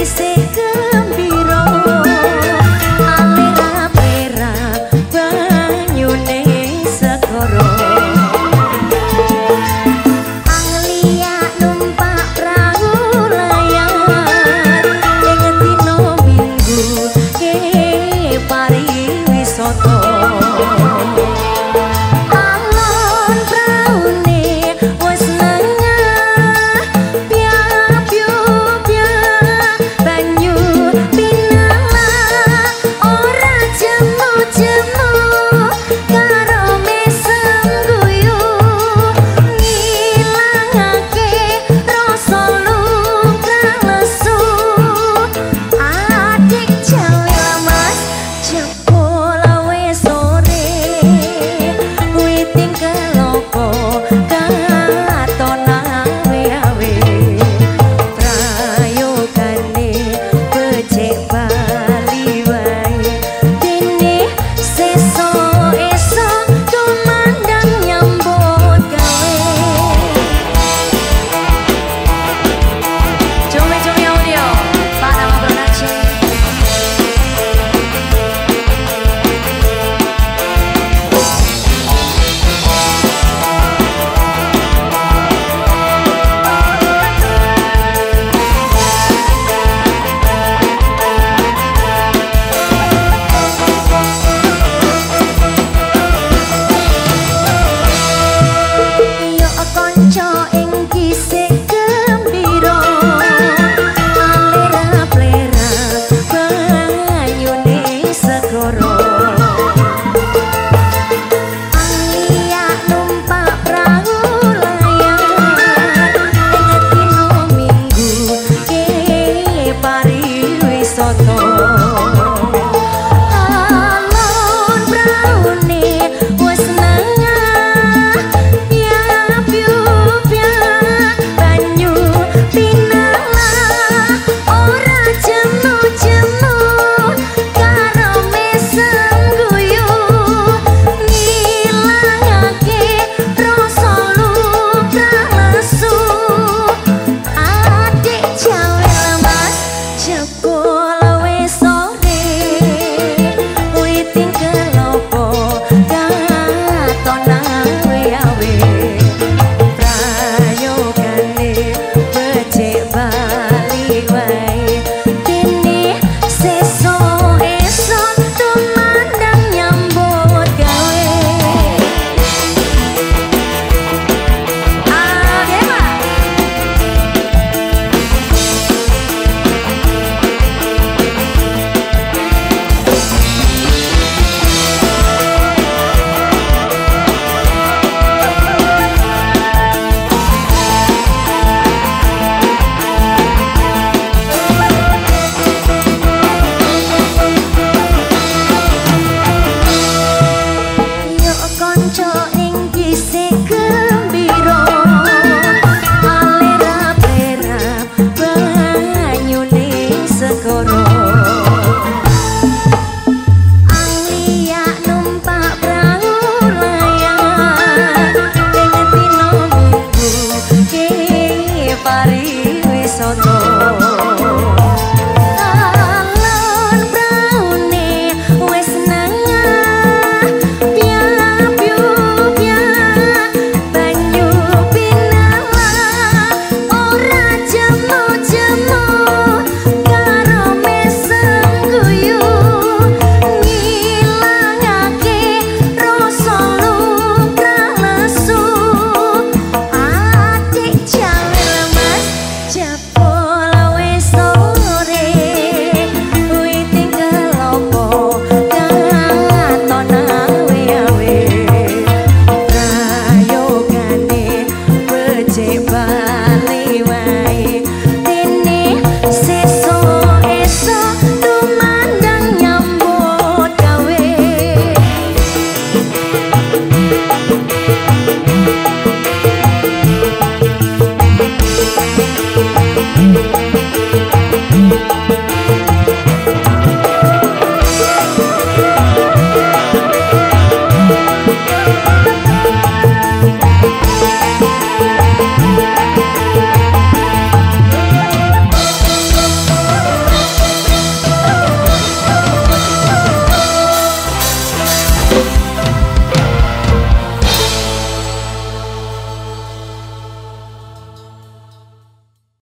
pariwisata 멈춰.